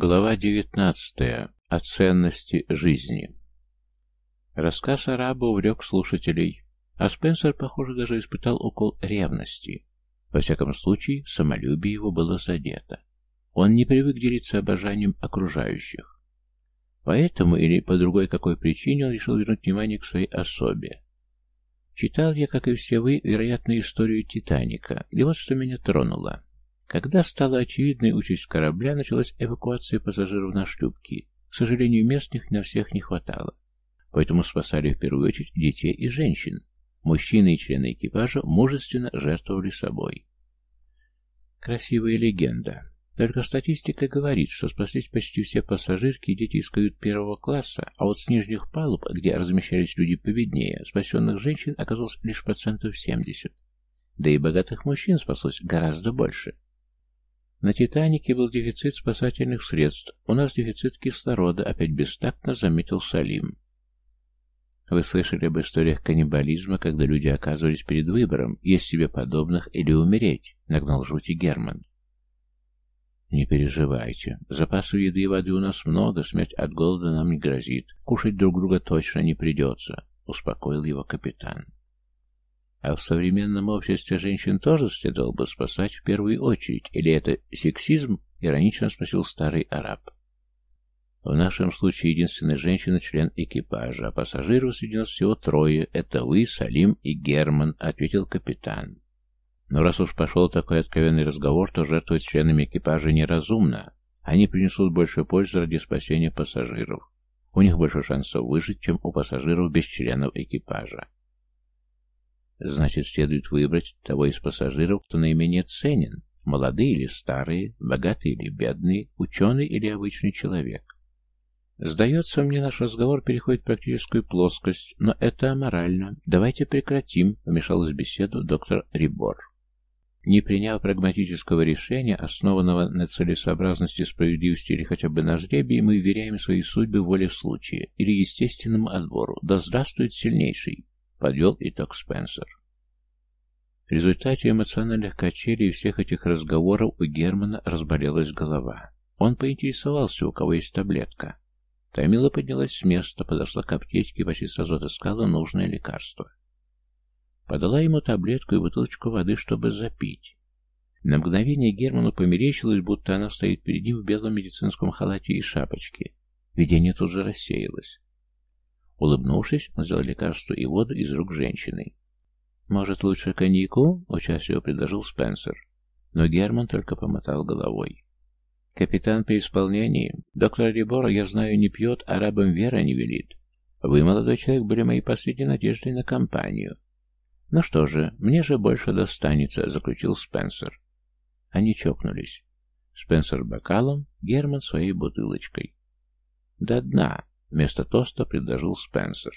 Глава 19. О ценности жизни. Рассказ араба увлек слушателей, а Спенсер, похоже, даже испытал укол ревности. Во всяком случае, самолюбие его было задето. Он не привык делиться обожанием окружающих. Поэтому, или по другой какой причине, он решил вернуть внимание к своей особе. Читал я, как и все вы, вероятно, историю Титаника, и вот что меня тронуло. Когда стала очевидной участь корабля, началась эвакуация пассажиров на шлюпки. К сожалению, местных на всех не хватало. Поэтому спасали в первую очередь детей и женщин. Мужчины и члены экипажа мужественно жертвовали собой. Красивая легенда. Только статистика говорит, что спаслись почти все пассажирки и дети из кают первого класса, а вот с нижних палуб, где размещались люди поведнее, спасенных женщин оказалось лишь процентов 70. Да и богатых мужчин спаслось гораздо больше. На «Титанике» был дефицит спасательных средств. У нас дефицит кислорода, опять бестактно заметил Салим. Вы слышали об историях каннибализма, когда люди оказывались перед выбором, есть себе подобных или умереть, нагнал жути Герман. Не переживайте. Запасов еды и воды у нас много, смерть от голода нам не грозит. Кушать друг друга точно не придется, успокоил его капитан. А в современном обществе женщин тоже следовало бы спасать в первую очередь, или это сексизм? Иронично спросил старый араб. В нашем случае единственная женщина член экипажа, а пассажиров среди нас всего трое. Это вы, Салим и Герман, ответил капитан. Но раз уж пошел такой откровенный разговор, то жертвовать членами экипажа неразумно. Они принесут больше пользы ради спасения пассажиров. У них больше шансов выжить, чем у пассажиров без членов экипажа. Значит, следует выбрать того из пассажиров, кто наименее ценен. Молодые или старые, богатые или бедные, ученый или обычный человек. Сдается мне, наш разговор переходит в практическую плоскость, но это аморально. Давайте прекратим, вмешалась в беседу доктор Рибор. Не приняв прагматического решения, основанного на целесообразности, справедливости или хотя бы на жребии, мы веряем свои судьбы воле случая или естественному отбору. Да здравствует сильнейший! Подвел итог Спенсер. В результате эмоциональных качелей и всех этих разговоров у Германа разболелась голова. Он поинтересовался, у кого есть таблетка. Тамила поднялась с места, подошла к аптечке и почти сразу отыскала нужное лекарство. Подала ему таблетку и бутылочку воды, чтобы запить. На мгновение Герману померещилось, будто она стоит перед ним в белом медицинском халате и шапочке. Видение тут же рассеялось. Улыбнувшись, он взял лекарство и воду из рук женщины. «Может, лучше коньяку?» — участливо предложил Спенсер. Но Герман только помотал головой. «Капитан при исполнении. Доктор Рибора, я знаю, не пьет, а рабам вера не велит. Вы, молодой человек, были моей последней надеждой на компанию». «Ну что же, мне же больше достанется», — заключил Спенсер. Они чокнулись. Спенсер бокалом, Герман своей бутылочкой. «До дна», Вместо тоста предложил Спенсер.